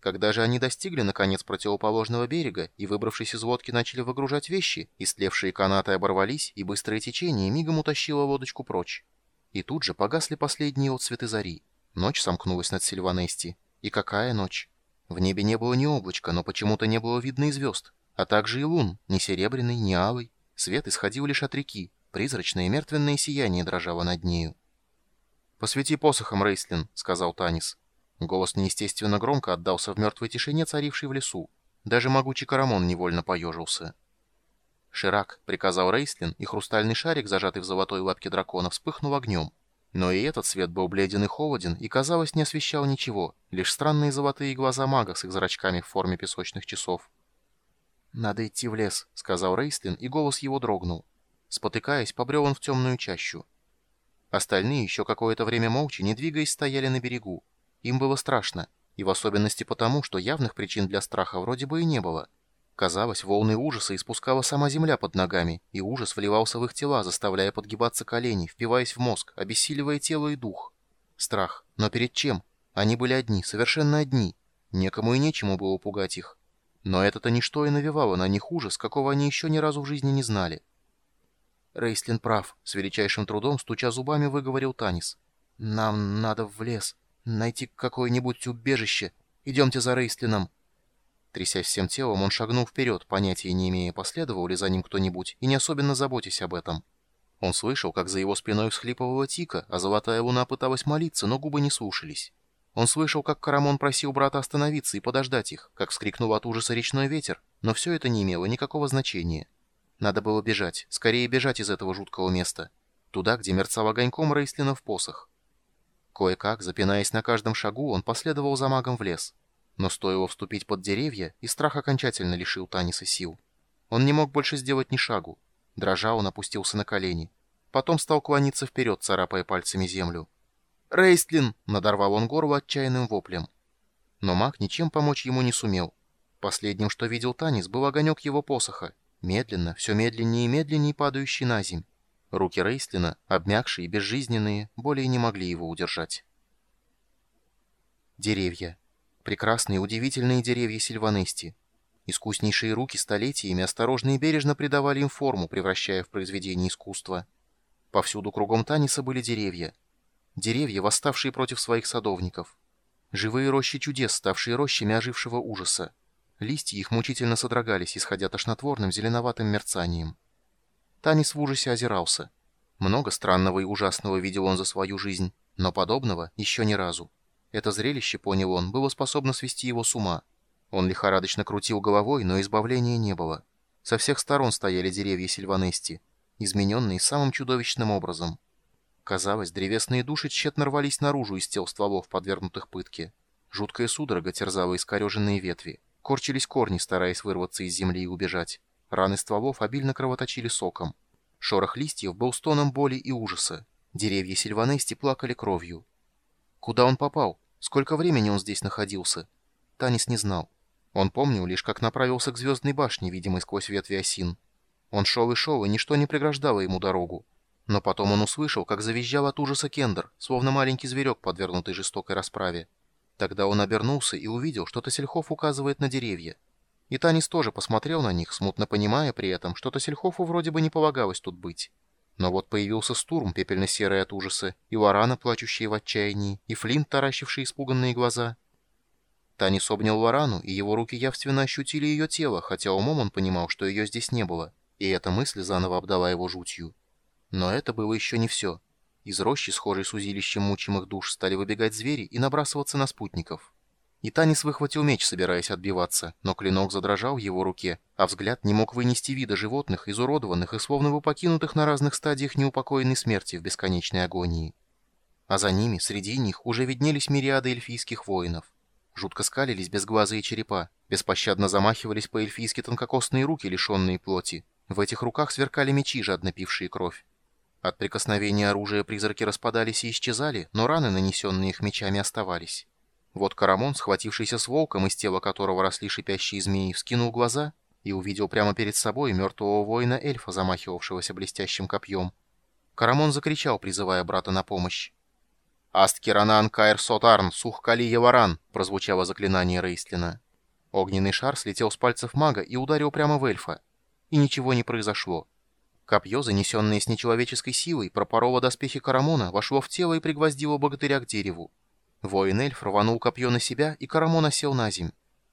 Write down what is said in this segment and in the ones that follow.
Когда же они достигли, наконец, противоположного берега и, выбравшись из лодки, начали выгружать вещи, истлевшие канаты оборвались, и быстрое течение мигом утащило лодочку прочь. И тут же погасли последние отцветы зари. Ночь сомкнулась над Сильванести. И какая ночь! В небе не было ни облачка, но почему-то не было видно и звезд, а также и лун, ни серебряный, ни алый. Свет исходил лишь от реки, призрачное мертвенное сияние дрожало над нею. «Посвети посохом, Рейслин», — сказал Танис. Голос неестественно громко отдался в мертвой тишине, царившей в лесу. Даже могучий Карамон невольно поежился. «Ширак», — приказал Рейслин, и хрустальный шарик, зажатый в золотой лапке дракона, вспыхнул огнем. Но и этот свет был бледен и холоден, и, казалось, не освещал ничего, лишь странные золотые глаза мага с их зрачками в форме песочных часов. «Надо идти в лес», — сказал Рейслин, и голос его дрогнул. Спотыкаясь, побрел он в темную чащу. Остальные еще какое-то время молча, не двигаясь, стояли на берегу. Им было страшно, и в особенности потому, что явных причин для страха вроде бы и не было — Казалось, волны ужаса испускала сама земля под ногами, и ужас вливался в их тела, заставляя подгибаться колени, впиваясь в мозг, обессиливая тело и дух. Страх. Но перед чем? Они были одни, совершенно одни. Некому и нечему было пугать их. Но это-то ничто и навевало на них ужас, какого они еще ни разу в жизни не знали. Рейслин прав, с величайшим трудом, стуча зубами, выговорил Танис. «Нам надо в лес, найти какое-нибудь убежище. Идемте за Рейслином». Трясясь всем телом, он шагнул вперед, понятия не имея, последовал ли за ним кто-нибудь, и не особенно заботясь об этом. Он слышал, как за его спиной всхлипывала Тика, а золотая луна пыталась молиться, но губы не слушались. Он слышал, как Карамон просил брата остановиться и подождать их, как вскрикнул от ужаса речной ветер, но все это не имело никакого значения. Надо было бежать, скорее бежать из этого жуткого места. Туда, где мерцал огоньком Рейслинов посох. Кое-как, запинаясь на каждом шагу, он последовал за магом в лес. Но стоило вступить под деревья, и страх окончательно лишил Таниса сил. Он не мог больше сделать ни шагу. Дрожа, он опустился на колени. Потом стал клониться вперед, царапая пальцами землю. «Рейстлин!» — надорвал он горло отчаянным воплем. Но маг ничем помочь ему не сумел. Последним, что видел Танис, был огонек его посоха, медленно, все медленнее и медленнее падающий на земь. Руки Рейстлина, обмякшие и безжизненные, более не могли его удержать. Деревья. Прекрасные, удивительные деревья Сильванести. Искуснейшие руки столетиями осторожно и бережно придавали им форму, превращая в произведение искусства. Повсюду кругом Таниса были деревья. Деревья, восставшие против своих садовников. Живые рощи чудес, ставшие рощами ожившего ужаса. Листья их мучительно содрогались, исходя тошнотворным зеленоватым мерцанием. Танис в ужасе озирался. Много странного и ужасного видел он за свою жизнь, но подобного еще ни разу. Это зрелище, понял он, было способно свести его с ума. Он лихорадочно крутил головой, но избавления не было. Со всех сторон стояли деревья Сильванести, измененные самым чудовищным образом. Казалось, древесные души тщетно рвались наружу из тел стволов, подвергнутых пытке. Жуткая судорога терзала искореженные ветви. Корчились корни, стараясь вырваться из земли и убежать. Раны стволов обильно кровоточили соком. Шорох листьев был стоном боли и ужаса. Деревья Сильванести плакали кровью. Куда он попал? Сколько времени он здесь находился? Танис не знал. Он помнил лишь, как направился к звездной башне, видимой сквозь ветви осин. Он шел и шел, и ничто не преграждало ему дорогу. Но потом он услышал, как завизжал от ужаса Кендер, словно маленький зверек, подвергнутый жестокой расправе. Тогда он обернулся и увидел, что Тассельхоф указывает на деревья. И Танис тоже посмотрел на них, смутно понимая при этом, что Тассельхофу вроде бы не полагалось тут быть. Но вот появился Стурм, пепельно-серый от ужаса, и Лорана, плачущая в отчаянии, и Флинт, таращивший испуганные глаза. Танис обнял Лорану, и его руки явственно ощутили ее тело, хотя умом он понимал, что ее здесь не было, и эта мысль заново обдала его жутью. Но это было еще не все. Из рощи, схожей с узилищем мучимых душ, стали выбегать звери и набрасываться на спутников. И Танис выхватил меч, собираясь отбиваться, но клинок задрожал в его руке, а взгляд не мог вынести вида животных, изуродованных и словно бы покинутых на разных стадиях неупокоенной смерти в бесконечной агонии. А за ними, среди них, уже виднелись мириады эльфийских воинов. Жутко скалились безглазые черепа, беспощадно замахивались по-эльфийски тонкокосные руки, лишенные плоти. В этих руках сверкали мечи, жадно пившие кровь. От прикосновения оружия призраки распадались и исчезали, но раны, нанесенные их мечами, оставались. Вот Карамон, схватившийся с волком, из тела которого росли шипящие змеи, вскинул глаза и увидел прямо перед собой мертвого воина-эльфа, замахивавшегося блестящим копьем. Карамон закричал, призывая брата на помощь. «Асткиранан Каэр Сотарн, Сухкали Яваран!» — прозвучало заклинание Рейстлина. Огненный шар слетел с пальцев мага и ударил прямо в эльфа. И ничего не произошло. Копье, занесенное с нечеловеческой силой, пропороло доспехи Карамона, вошло в тело и пригвоздило богатыря к дереву. Воин-эльф рванул копье на себя, и Карамон осел на земь.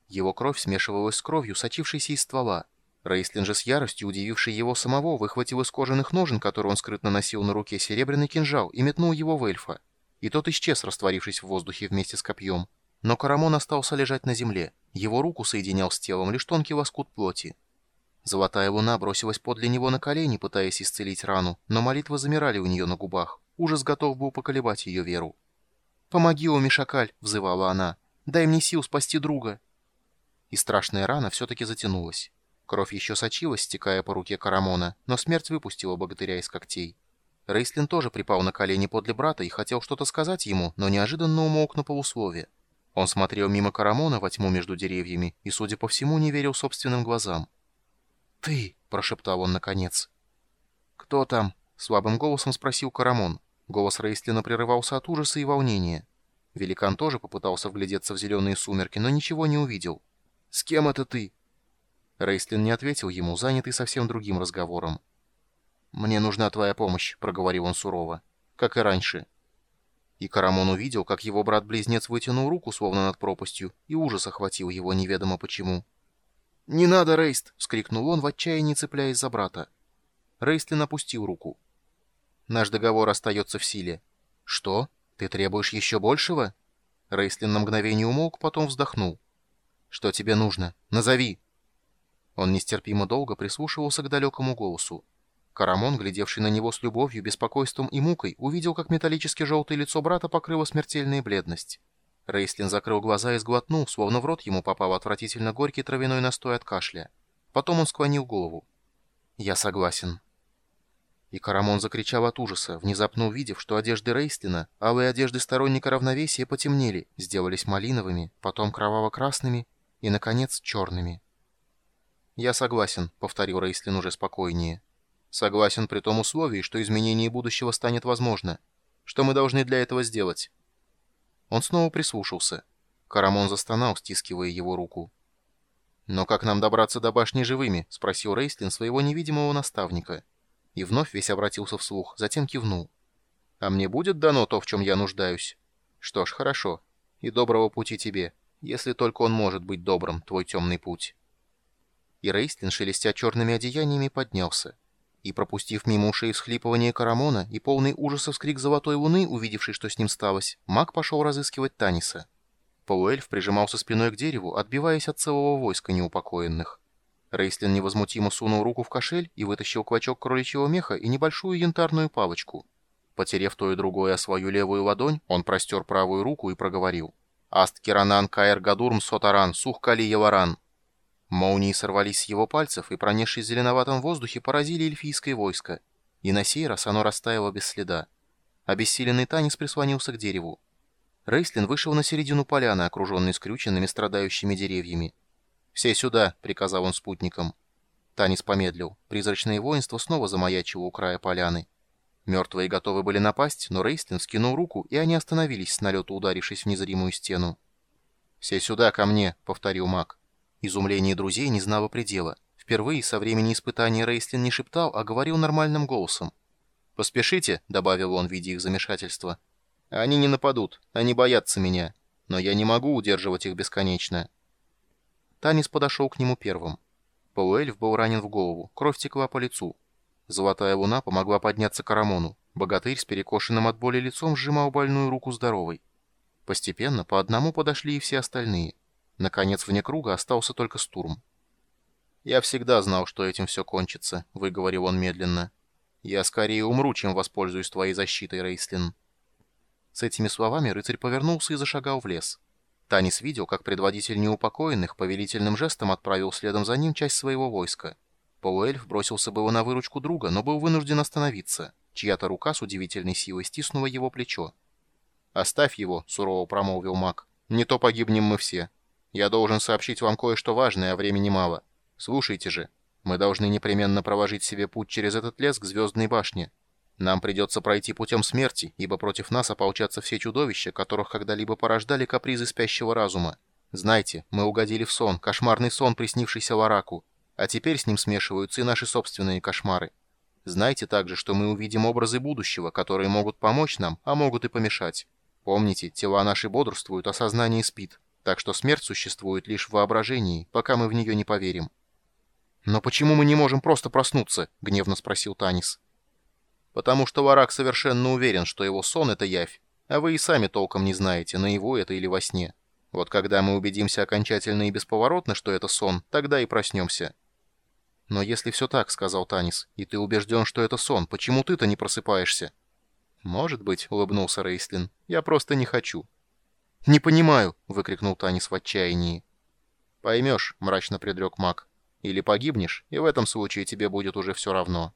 Его кровь смешивалась с кровью, сочившейся из ствола. Рейстлин же с яростью, удививший его самого, выхватил из кожаных ножен, которые он скрытно носил на руке, серебряный кинжал и метнул его в эльфа и тот исчез, растворившись в воздухе вместе с копьем. Но Карамон остался лежать на земле. Его руку соединял с телом лишь тонкий лоскут плоти. Золотая луна бросилась подле него на колени, пытаясь исцелить рану, но молитвы замирали у нее на губах. Ужас готов был поколебать ее веру. «Помоги, о Мишакаль!» — взывала она. «Дай мне сил спасти друга!» И страшная рана все-таки затянулась. Кровь еще сочилась, стекая по руке Карамона, но смерть выпустила богатыря из когтей. Рейслин тоже припал на колени подле брата и хотел что-то сказать ему, но неожиданно умолк на полуслове. Он смотрел мимо Карамона во тьму между деревьями и, судя по всему, не верил собственным глазам. «Ты!» — прошептал он наконец. «Кто там?» — слабым голосом спросил Карамон. Голос Рейслина прерывался от ужаса и волнения. Великан тоже попытался вглядеться в зеленые сумерки, но ничего не увидел. «С кем это ты?» Рейслин не ответил ему, занятый совсем другим разговором. «Мне нужна твоя помощь», — проговорил он сурово. «Как и раньше». И Карамон увидел, как его брат-близнец вытянул руку, словно над пропастью, и ужас охватил его неведомо почему. «Не надо, Рейст!» — вскрикнул он в отчаянии, цепляясь за брата. Рейстлин опустил руку. «Наш договор остается в силе». «Что? Ты требуешь еще большего?» Рейстлин на мгновение умолк, потом вздохнул. «Что тебе нужно? Назови!» Он нестерпимо долго прислушивался к далекому голосу. Карамон, глядевший на него с любовью, беспокойством и мукой, увидел, как металлически желтое лицо брата покрыло смертельная бледность. Рейслин закрыл глаза и сглотнул, словно в рот ему попал отвратительно горький травяной настой от кашля. Потом он склонил голову. «Я согласен». И Карамон закричал от ужаса, внезапно увидев, что одежды Рейслина, алые одежды сторонника равновесия потемнели, сделались малиновыми, потом кроваво-красными и, наконец, черными. «Я согласен», — повторил Рейслин уже спокойнее. Согласен при том условии, что изменение будущего станет возможно. Что мы должны для этого сделать?» Он снова прислушался. Карамон застонал, стискивая его руку. «Но как нам добраться до башни живыми?» — спросил Рейслин своего невидимого наставника. И вновь весь обратился вслух, затем кивнул. «А мне будет дано то, в чем я нуждаюсь?» «Что ж, хорошо. И доброго пути тебе, если только он может быть добрым, твой темный путь». И Рейслин, шелестя черными одеяниями, поднялся и, пропустив мимо ушей всхлипывание Карамона и полный ужаса вскрик Золотой Луны, увидевший, что с ним сталось, маг пошел разыскивать Таниса. Полуэльф прижимался спиной к дереву, отбиваясь от целого войска неупокоенных. Рейслин невозмутимо сунул руку в кошель и вытащил клочок кроличьего меха и небольшую янтарную палочку. Потерев то и другое о свою левую ладонь, он простер правую руку и проговорил. «Аст Киранан Каэр Гадурм Сотаран Сух Кали Яваран». Молнии сорвались с его пальцев и, пронесшись в зеленоватом воздухе, поразили эльфийское войско. И на сей раз оно растаяло без следа. Обессиленный Танис прислонился к дереву. Рейслин вышел на середину поляны, окруженной скрюченными страдающими деревьями. «Все сюда!» — приказал он спутникам. Танис помедлил. Призрачное воинство снова замаячило у края поляны. Мертвые готовы были напасть, но Рейслин скинул руку, и они остановились с налету, ударившись в незримую стену. «Все сюда, ко мне!» — повторил маг. Изумление друзей не знало предела. Впервые со времени испытания Рейслин не шептал, а говорил нормальным голосом. «Поспешите», — добавил он, видя их замешательство. «Они не нападут, они боятся меня, но я не могу удерживать их бесконечно». Танис подошел к нему первым. Полуэльф был ранен в голову, кровь текла по лицу. Золотая луна помогла подняться Карамону. Богатырь с перекошенным от боли лицом сжимал больную руку здоровой. Постепенно по одному подошли и все остальные — Наконец, вне круга остался только Стурм. «Я всегда знал, что этим все кончится», — выговорил он медленно. «Я скорее умру, чем воспользуюсь твоей защитой, Рейслин». С этими словами рыцарь повернулся и зашагал в лес. Танис видел, как предводитель неупокоенных повелительным жестом отправил следом за ним часть своего войска. Полуэльф бросился было на выручку друга, но был вынужден остановиться. Чья-то рука с удивительной силой стиснула его плечо. «Оставь его», — сурово промолвил маг. «Не то погибнем мы все». Я должен сообщить вам кое-что важное, а времени мало. Слушайте же. Мы должны непременно проложить себе путь через этот лес к Звездной башне. Нам придется пройти путем смерти, ибо против нас ополчатся все чудовища, которых когда-либо порождали капризы спящего разума. Знайте, мы угодили в сон, кошмарный сон, приснившийся Лараку, а теперь с ним смешиваются и наши собственные кошмары. Знайте также, что мы увидим образы будущего, которые могут помочь нам, а могут и помешать. Помните, тела наши бодрствуют, а сознание спит, так что смерть существует лишь в воображении, пока мы в нее не поверим. «Но почему мы не можем просто проснуться?» — гневно спросил Танис. «Потому что Варак совершенно уверен, что его сон — это явь, а вы и сами толком не знаете, наяву это или во сне. Вот когда мы убедимся окончательно и бесповоротно, что это сон, тогда и проснемся». «Но если все так, — сказал Танис, — и ты убежден, что это сон, почему ты-то не просыпаешься?» «Может быть, — улыбнулся Рейслин, — я просто не хочу». «Не понимаю!» — выкрикнул Танис в отчаянии. «Поймешь», — мрачно предрек маг. «Или погибнешь, и в этом случае тебе будет уже все равно».